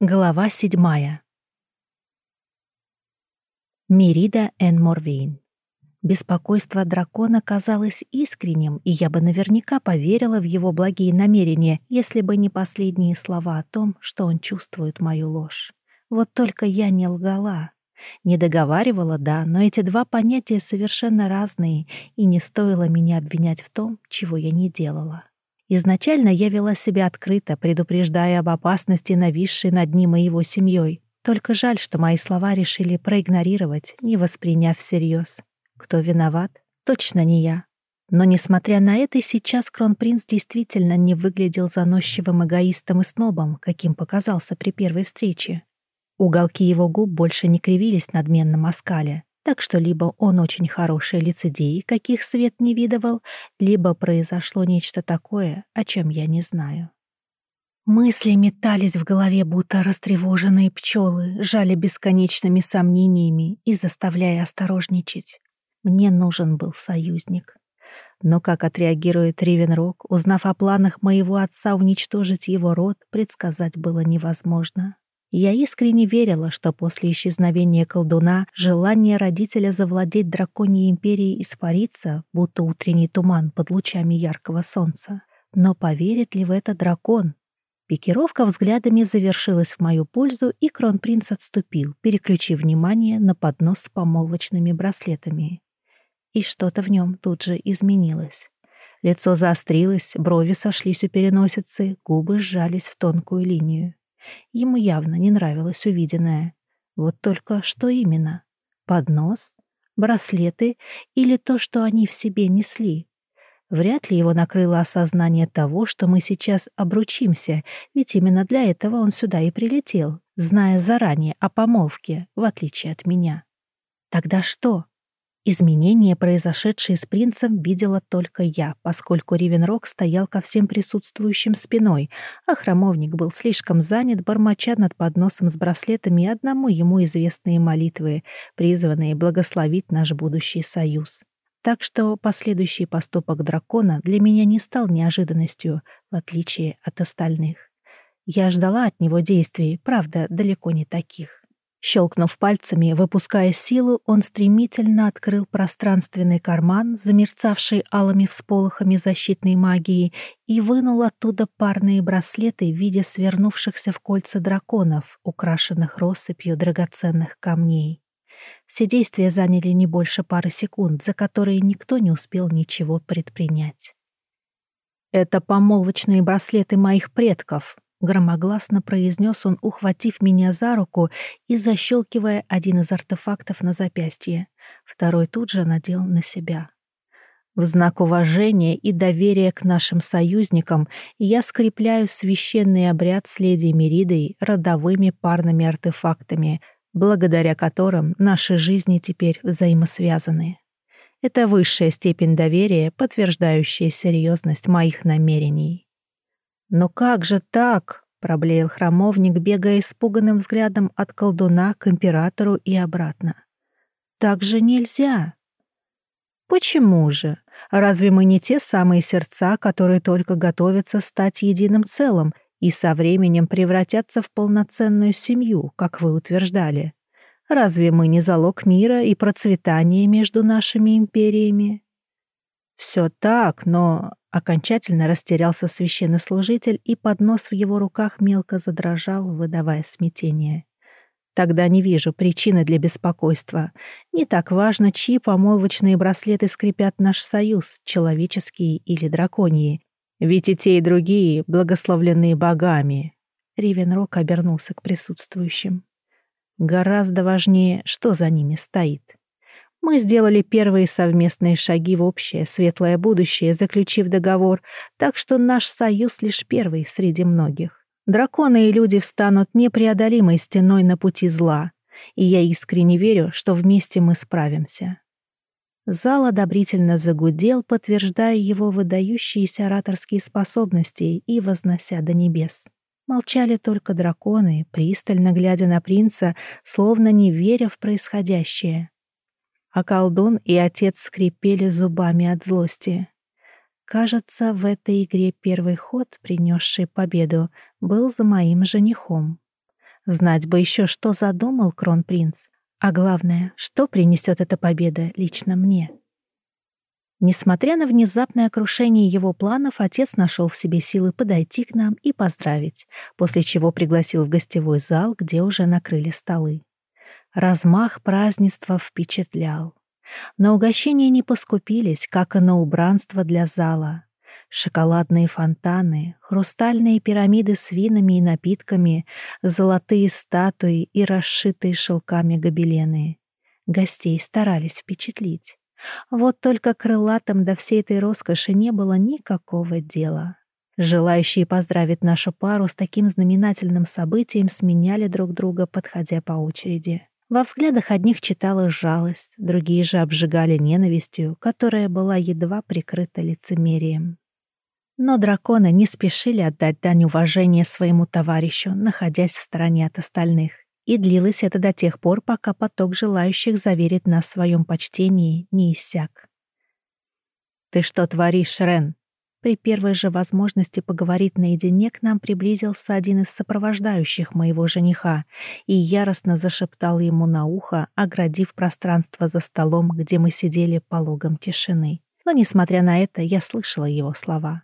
Глава седьмая. Мирида Эн Морвейн. Беспокойство дракона казалось искренним, и я бы наверняка поверила в его благие намерения, если бы не последние слова о том, что он чувствует мою ложь. Вот только я не лгала. Не договаривала, да, но эти два понятия совершенно разные, и не стоило меня обвинять в том, чего я не делала. Изначально я вела себя открыто, предупреждая об опасности, нависшей над ним и его семьей. Только жаль, что мои слова решили проигнорировать, не восприняв всерьез. Кто виноват? Точно не я. Но, несмотря на это, сейчас кронпринц действительно не выглядел заносчивым эгоистом и снобом, каким показался при первой встрече. Уголки его губ больше не кривились надменном оскале. Так что либо он очень хороший лицедей, каких свет не видывал, либо произошло нечто такое, о чем я не знаю. Мысли метались в голове, будто растревоженные пчелы, жали бесконечными сомнениями и заставляя осторожничать. Мне нужен был союзник. Но как отреагирует Ривенрок, узнав о планах моего отца уничтожить его род, предсказать было невозможно. Я искренне верила, что после исчезновения колдуна желание родителя завладеть драконьей империей испарится, будто утренний туман под лучами яркого солнца. Но поверит ли в это дракон? Пикировка взглядами завершилась в мою пользу, и кронпринц отступил, переключив внимание на поднос с помолвочными браслетами. И что-то в нем тут же изменилось. Лицо заострилось, брови сошлись у переносицы, губы сжались в тонкую линию. Ему явно не нравилось увиденное. Вот только что именно? Поднос? Браслеты? Или то, что они в себе несли? Вряд ли его накрыло осознание того, что мы сейчас обручимся, ведь именно для этого он сюда и прилетел, зная заранее о помолвке, в отличие от меня. Тогда что? Изменения, произошедшие с принцем, видела только я, поскольку Ривенрок стоял ко всем присутствующим спиной, а храмовник был слишком занят, бормоча над подносом с браслетами одному ему известные молитвы, призванные благословить наш будущий союз. Так что последующий поступок дракона для меня не стал неожиданностью, в отличие от остальных. Я ждала от него действий, правда, далеко не таких. Щелкнув пальцами, выпуская силу, он стремительно открыл пространственный карман, замерцавший алыми всполохами защитной магии, и вынул оттуда парные браслеты в виде свернувшихся в кольца драконов, украшенных россыпью драгоценных камней. Все действия заняли не больше пары секунд, за которые никто не успел ничего предпринять. «Это помолвочные браслеты моих предков», Громогласно произнес он, ухватив меня за руку и защелкивая один из артефактов на запястье. Второй тут же надел на себя. В знак уважения и доверия к нашим союзникам я скрепляю священный обряд с леди Меридой родовыми парными артефактами, благодаря которым наши жизни теперь взаимосвязаны. Это высшая степень доверия, подтверждающая серьезность моих намерений. «Но как же так?» — проблеял храмовник, бегая испуганным взглядом от колдуна к императору и обратно. «Так же нельзя!» «Почему же? Разве мы не те самые сердца, которые только готовятся стать единым целым и со временем превратятся в полноценную семью, как вы утверждали? Разве мы не залог мира и процветания между нашими империями?» «Все так, но Окончательно растерялся священнослужитель, и поднос в его руках мелко задрожал, выдавая смятение. Тогда не вижу причины для беспокойства. Не так важно, чьи помолвочные браслеты скрепят наш союз, человеческие или драконьи. Ведь и те, и другие благословлены богами. Ривенрок обернулся к присутствующим. Гораздо важнее, что за ними стоит. Мы сделали первые совместные шаги в общее светлое будущее, заключив договор, так что наш союз лишь первый среди многих. Драконы и люди встанут непреодолимой стеной на пути зла, и я искренне верю, что вместе мы справимся. Зал одобрительно загудел, подтверждая его выдающиеся ораторские способности и вознося до небес. Молчали только драконы, пристально глядя на принца, словно не веря в происходящее а колдун и отец скрипели зубами от злости. Кажется, в этой игре первый ход, принесший победу, был за моим женихом. Знать бы еще, что задумал кронпринц. А главное, что принесет эта победа лично мне. Несмотря на внезапное крушение его планов, отец нашел в себе силы подойти к нам и поздравить, после чего пригласил в гостевой зал, где уже накрыли столы. Размах празднества впечатлял. На угощения не поскупились, как и на убранство для зала. Шоколадные фонтаны, хрустальные пирамиды с винами и напитками, золотые статуи и расшитые шелками гобелены. Гостей старались впечатлить. Вот только крылатым до всей этой роскоши не было никакого дела. Желающие поздравить нашу пару с таким знаменательным событием сменяли друг друга, подходя по очереди. Во взглядах одних читалась жалость, другие же обжигали ненавистью, которая была едва прикрыта лицемерием. Но драконы не спешили отдать дань уважения своему товарищу, находясь в стороне от остальных и длилось это до тех пор, пока поток желающих заверить нас в своем почтении не иссяк. «Ты что творишь, Рен?» При первой же возможности поговорить наедине к нам приблизился один из сопровождающих моего жениха и яростно зашептал ему на ухо, оградив пространство за столом, где мы сидели пологом тишины. Но, несмотря на это, я слышала его слова.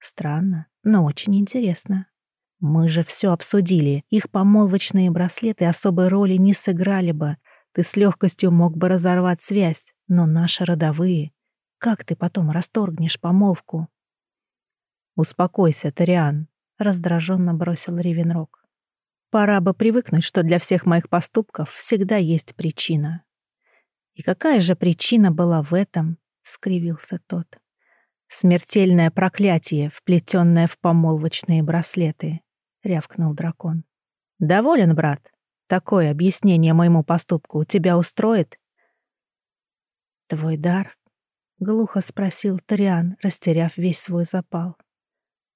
Странно, но очень интересно. Мы же все обсудили. Их помолвочные браслеты особой роли не сыграли бы. Ты с легкостью мог бы разорвать связь, но наши родовые... Как ты потом расторгнешь помолвку? Успокойся, Ториан, раздраженно бросил Ривенрог. Пора бы привыкнуть, что для всех моих поступков всегда есть причина. И какая же причина была в этом? скривился тот. Смертельное проклятие, вплетенное в помолвочные браслеты. — рявкнул дракон. «Доволен, брат? Такое объяснение моему поступку тебя устроит?» «Твой дар?» — глухо спросил Ториан, растеряв весь свой запал.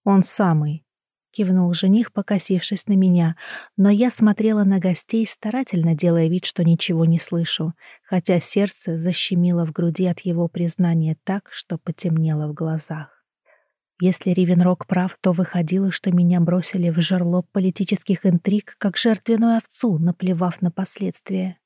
«Он самый», — кивнул жених, покосившись на меня, но я смотрела на гостей, старательно делая вид, что ничего не слышу, хотя сердце защемило в груди от его признания так, что потемнело в глазах. Если Ривенрог прав, то выходило, что меня бросили в жерлоб политических интриг, как жертвенную овцу, наплевав на последствия.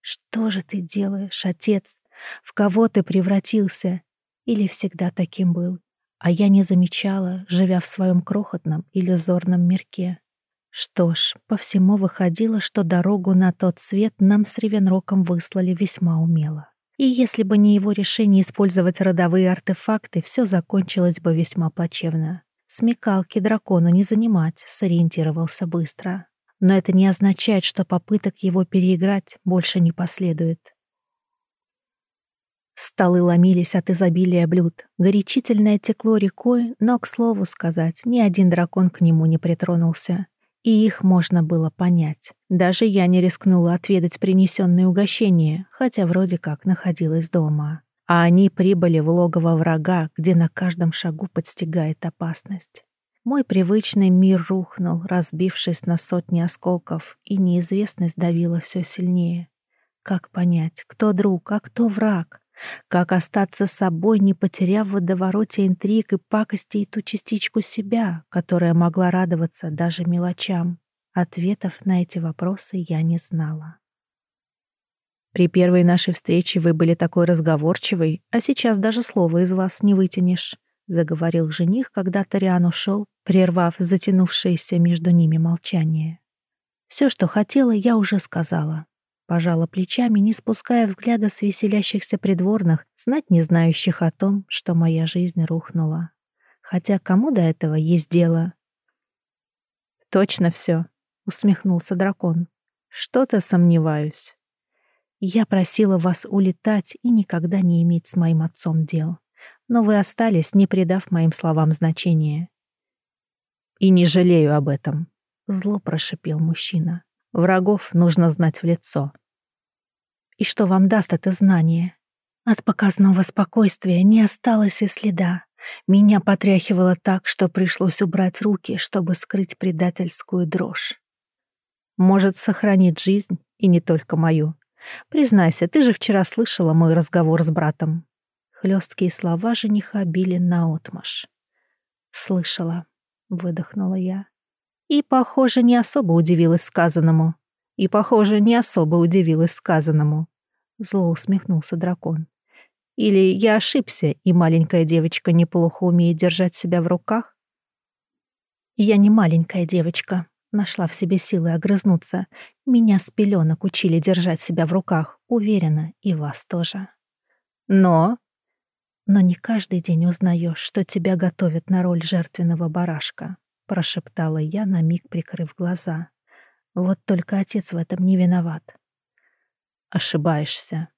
Что же ты делаешь, отец? В кого ты превратился? Или всегда таким был? А я не замечала, живя в своем крохотном иллюзорном мирке. Что ж, по всему выходило, что дорогу на тот свет нам с Ревенроком выслали весьма умело. И если бы не его решение использовать родовые артефакты, все закончилось бы весьма плачевно. Смекалки дракону не занимать, сориентировался быстро. Но это не означает, что попыток его переиграть больше не последует. Столы ломились от изобилия блюд. Горячительное текло рекой, но, к слову сказать, ни один дракон к нему не притронулся. И их можно было понять. Даже я не рискнула отведать принесенные угощения, хотя вроде как находилась дома. А они прибыли в логово врага, где на каждом шагу подстигает опасность. Мой привычный мир рухнул, разбившись на сотни осколков, и неизвестность давила все сильнее. Как понять, кто друг, а кто враг? Как остаться собой, не потеряв в водовороте интриг и пакостей ту частичку себя, которая могла радоваться даже мелочам? Ответов на эти вопросы я не знала. При первой нашей встрече вы были такой разговорчивой, а сейчас даже слова из вас не вытянешь, заговорил жених, когда Ториан ушел, прервав затянувшееся между ними молчание. Все, что хотела, я уже сказала. Пожала плечами, не спуская взгляда с веселящихся придворных, знать не знающих о том, что моя жизнь рухнула. Хотя кому до этого есть дело? «Точно все», — усмехнулся дракон. «Что-то сомневаюсь. Я просила вас улетать и никогда не иметь с моим отцом дел. Но вы остались, не придав моим словам значения». «И не жалею об этом», — зло прошипел мужчина. «Врагов нужно знать в лицо». И что вам даст это знание? От показного спокойствия не осталось и следа. Меня потряхивало так, что пришлось убрать руки, чтобы скрыть предательскую дрожь. Может, сохранит жизнь, и не только мою. Признайся, ты же вчера слышала мой разговор с братом. Хлесткие слова жениха били наотмашь. «Слышала», — выдохнула я. И, похоже, не особо удивилась сказанному. И, похоже, не особо удивилась сказанному. Зло усмехнулся дракон. Или я ошибся, и маленькая девочка неплохо умеет держать себя в руках? Я не маленькая девочка. Нашла в себе силы огрызнуться. Меня с пеленок учили держать себя в руках. Уверена, и вас тоже. Но... Но не каждый день узнаешь, что тебя готовят на роль жертвенного барашка, прошептала я, на миг прикрыв глаза. Вот только отец в этом не виноват. Ошибаешься,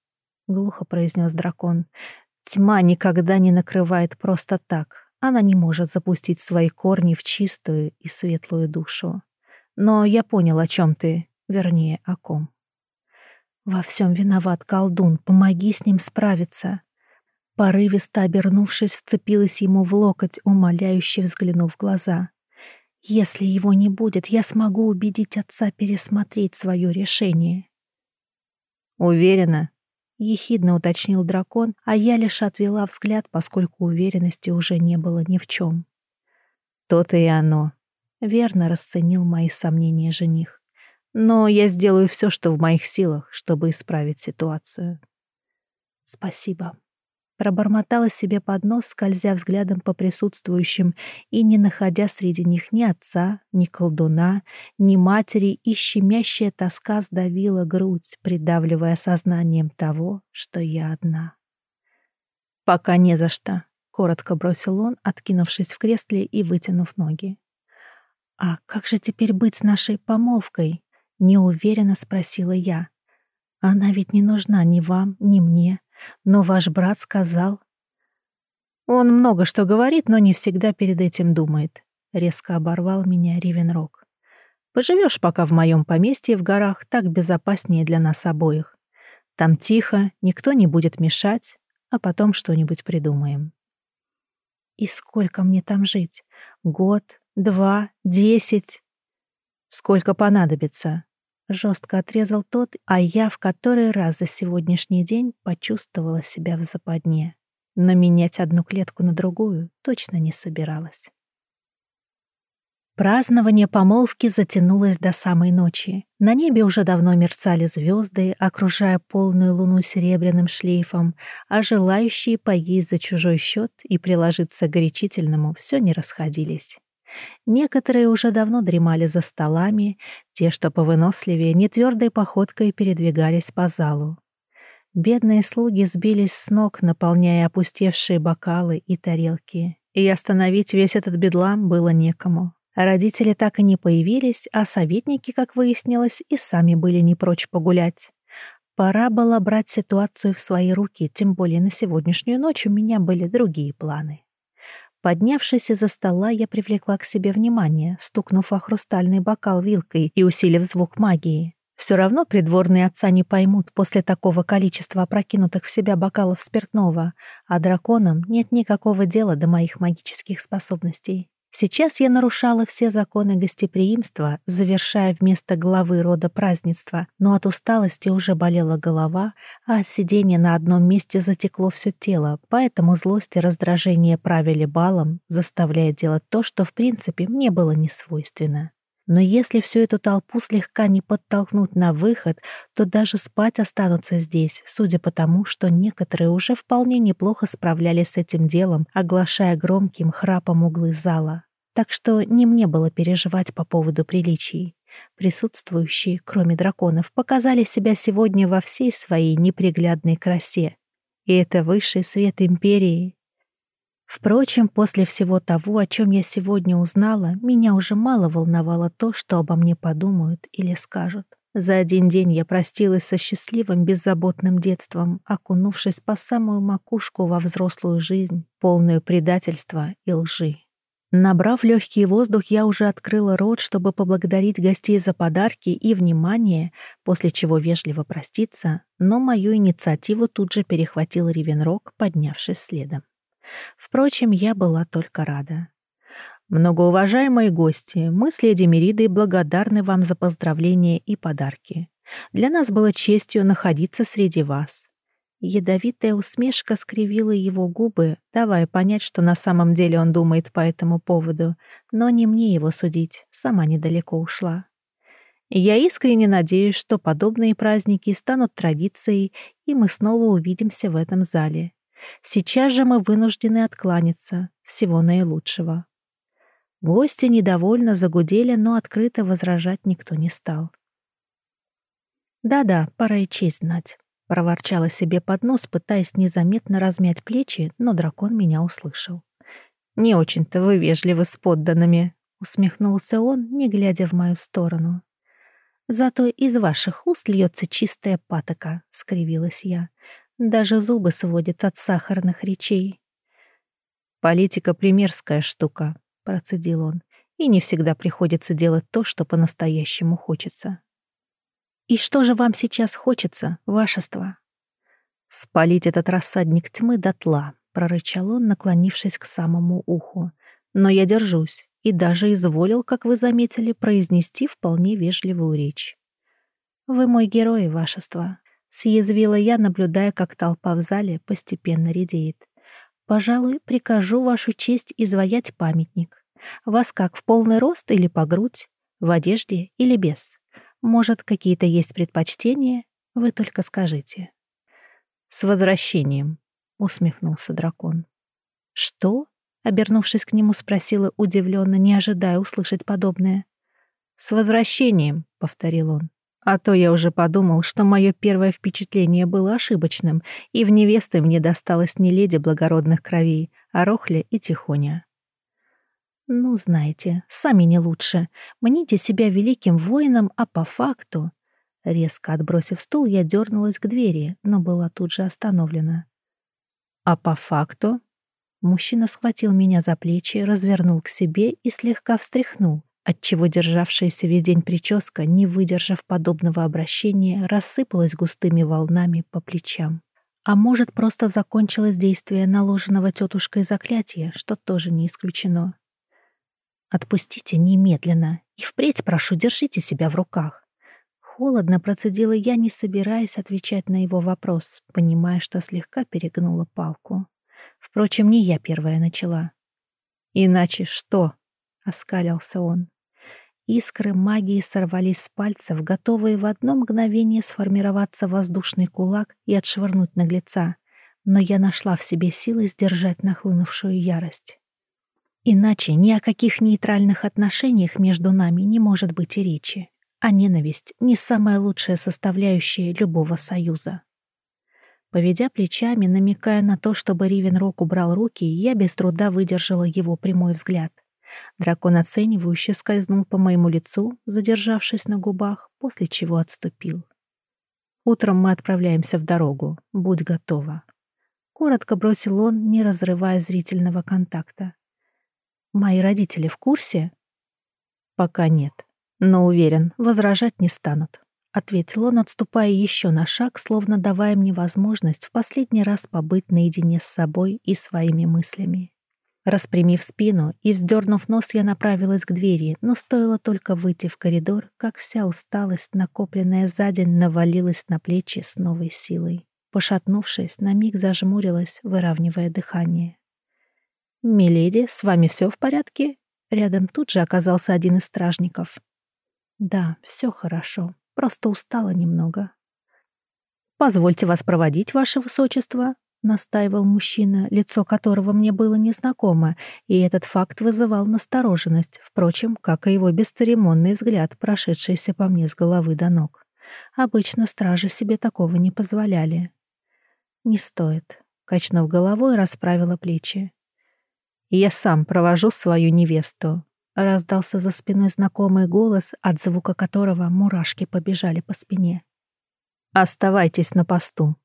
глухо произнес дракон. Тьма никогда не накрывает просто так. Она не может запустить свои корни в чистую и светлую душу. Но я понял, о чем ты, вернее, о ком. Во всем виноват колдун, помоги с ним справиться. Порывисто обернувшись, вцепилась ему в локоть, умоляюще взглянув в глаза. Если его не будет, я смогу убедить отца пересмотреть свое решение. Уверена, ехидно уточнил дракон, а я лишь отвела взгляд, поскольку уверенности уже не было ни в чем. То-то и оно. Верно расценил мои сомнения жених. Но я сделаю все, что в моих силах, чтобы исправить ситуацию. Спасибо. Пробормотала себе под нос, скользя взглядом по присутствующим и не находя среди них ни отца, ни колдуна, ни матери, и щемящая тоска сдавила грудь, придавливая сознанием того, что я одна. «Пока не за что», — коротко бросил он, откинувшись в кресле и вытянув ноги. «А как же теперь быть с нашей помолвкой?» — неуверенно спросила я. «Она ведь не нужна ни вам, ни мне, но ваш брат сказал... Он много что говорит, но не всегда перед этим думает. Резко оборвал меня Ривенрог. Поживешь пока в моем поместье в горах, так безопаснее для нас обоих. Там тихо, никто не будет мешать, а потом что-нибудь придумаем. И сколько мне там жить? Год, два, десять? Сколько понадобится? Жестко отрезал тот, а я в который раз за сегодняшний день почувствовала себя в западне. Но менять одну клетку на другую точно не собиралась. Празднование помолвки затянулось до самой ночи. На небе уже давно мерцали звезды, окружая полную луну серебряным шлейфом, а желающие поесть за чужой счет и приложиться к горячительному все не расходились. Некоторые уже давно дремали за столами, те, что повыносливее, нетвердой походкой передвигались по залу. Бедные слуги сбились с ног, наполняя опустевшие бокалы и тарелки. И остановить весь этот бедлам было некому. Родители так и не появились, а советники, как выяснилось, и сами были не прочь погулять. Пора было брать ситуацию в свои руки, тем более на сегодняшнюю ночь у меня были другие планы. Поднявшись из-за стола, я привлекла к себе внимание, стукнув о хрустальный бокал вилкой и усилив звук магии. Все равно придворные отца не поймут после такого количества опрокинутых в себя бокалов спиртного, а драконам нет никакого дела до моих магических способностей. Сейчас я нарушала все законы гостеприимства, завершая вместо главы рода празднества, но от усталости уже болела голова, а от сидения на одном месте затекло все тело, поэтому злость и раздражение правили балом, заставляя делать то, что в принципе мне было не свойственно. Но если всю эту толпу слегка не подтолкнуть на выход, то даже спать останутся здесь, судя по тому, что некоторые уже вполне неплохо справлялись с этим делом, оглашая громким храпом углы зала. Так что не мне было переживать по поводу приличий. Присутствующие, кроме драконов, показали себя сегодня во всей своей неприглядной красе. И это высший свет Империи, Впрочем, после всего того, о чем я сегодня узнала, меня уже мало волновало то, что обо мне подумают или скажут. За один день я простилась со счастливым, беззаботным детством, окунувшись по самую макушку во взрослую жизнь, полную предательства и лжи. Набрав легкий воздух, я уже открыла рот, чтобы поблагодарить гостей за подарки и внимание, после чего вежливо проститься, но мою инициативу тут же перехватил Ривенрог, поднявшись следом. Впрочем, я была только рада. Многоуважаемые гости, мы с леди Меридой благодарны вам за поздравления и подарки. Для нас было честью находиться среди вас. Ядовитая усмешка скривила его губы, давая понять, что на самом деле он думает по этому поводу, но не мне его судить, сама недалеко ушла. Я искренне надеюсь, что подобные праздники станут традицией, и мы снова увидимся в этом зале. Сейчас же мы вынуждены откланяться. Всего наилучшего. Гости недовольно загудели, но открыто возражать никто не стал. «Да-да, пора и честь знать», — проворчала себе под нос, пытаясь незаметно размять плечи, но дракон меня услышал. «Не очень-то вы вежливы с подданными», — усмехнулся он, не глядя в мою сторону. «Зато из ваших уст льется чистая патока», — скривилась я. «Даже зубы сводит от сахарных речей». «Политика — примерская штука», — процедил он, «и не всегда приходится делать то, что по-настоящему хочется». «И что же вам сейчас хочется, вашество?» «Спалить этот рассадник тьмы дотла», — прорычал он, наклонившись к самому уху. «Но я держусь и даже изволил, как вы заметили, произнести вполне вежливую речь. «Вы мой герой, вашество», — съязвила я, наблюдая, как толпа в зале постепенно редеет. «Пожалуй, прикажу вашу честь изваять памятник. Вас как, в полный рост или по грудь? В одежде или без? Может, какие-то есть предпочтения? Вы только скажите». «С возвращением», — усмехнулся дракон. «Что?» Обернувшись к нему, спросила удивленно, не ожидая услышать подобное. «С возвращением», — повторил он. «А то я уже подумал, что мое первое впечатление было ошибочным, и в невесты мне досталось не леди благородных кровей, а Рохля и Тихоня». «Ну, знаете, сами не лучше. Мните себя великим воином, а по факту...» Резко отбросив стул, я дернулась к двери, но была тут же остановлена. «А по факту?» Мужчина схватил меня за плечи, развернул к себе и слегка встряхнул, отчего державшаяся весь день прическа, не выдержав подобного обращения, рассыпалась густыми волнами по плечам. А может, просто закончилось действие наложенного тетушкой заклятия, что тоже не исключено. «Отпустите немедленно и впредь, прошу, держите себя в руках». Холодно процедила я, не собираясь отвечать на его вопрос, понимая, что слегка перегнула палку. Впрочем, не я первая начала. «Иначе что?» — оскалился он. Искры магии сорвались с пальцев, готовые в одно мгновение сформироваться воздушный кулак и отшвырнуть наглеца, но я нашла в себе силы сдержать нахлынувшую ярость. Иначе ни о каких нейтральных отношениях между нами не может быть и речи, а ненависть — не самая лучшая составляющая любого союза. Поведя плечами, намекая на то, чтобы Ривенрок убрал руки, я без труда выдержала его прямой взгляд. Дракон оценивающе скользнул по моему лицу, задержавшись на губах, после чего отступил. «Утром мы отправляемся в дорогу. Будь готова». Коротко бросил он, не разрывая зрительного контакта. «Мои родители в курсе?» «Пока нет, но уверен, возражать не станут». — ответил он, отступая еще на шаг, словно давая мне возможность в последний раз побыть наедине с собой и своими мыслями. Распрямив спину и вздернув нос, я направилась к двери, но стоило только выйти в коридор, как вся усталость, накопленная за день, навалилась на плечи с новой силой. Пошатнувшись, на миг зажмурилась, выравнивая дыхание. «Миледи, с вами все в порядке?» Рядом тут же оказался один из стражников. «Да, все хорошо», Просто устала немного. «Позвольте вас проводить, ваше высочество», — настаивал мужчина, лицо которого мне было незнакомо, и этот факт вызывал настороженность, впрочем, как и его бесцеремонный взгляд, прошедшийся по мне с головы до ног. Обычно стражи себе такого не позволяли. «Не стоит», — качнув головой, расправила плечи. «Я сам провожу свою невесту», Раздался за спиной знакомый голос, от звука которого мурашки побежали по спине. «Оставайтесь на посту».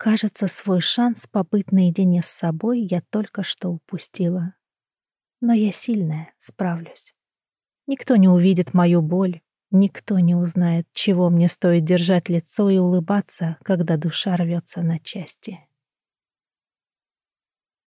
Кажется, свой шанс побыть наедине с собой я только что упустила. Но я сильная, справлюсь. Никто не увидит мою боль, никто не узнает, чего мне стоит держать лицо и улыбаться, когда душа рвется на части.